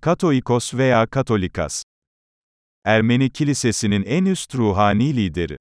Katoikos veya Katolikas. Ermeni Kilisesi'nin en üst ruhani lideri.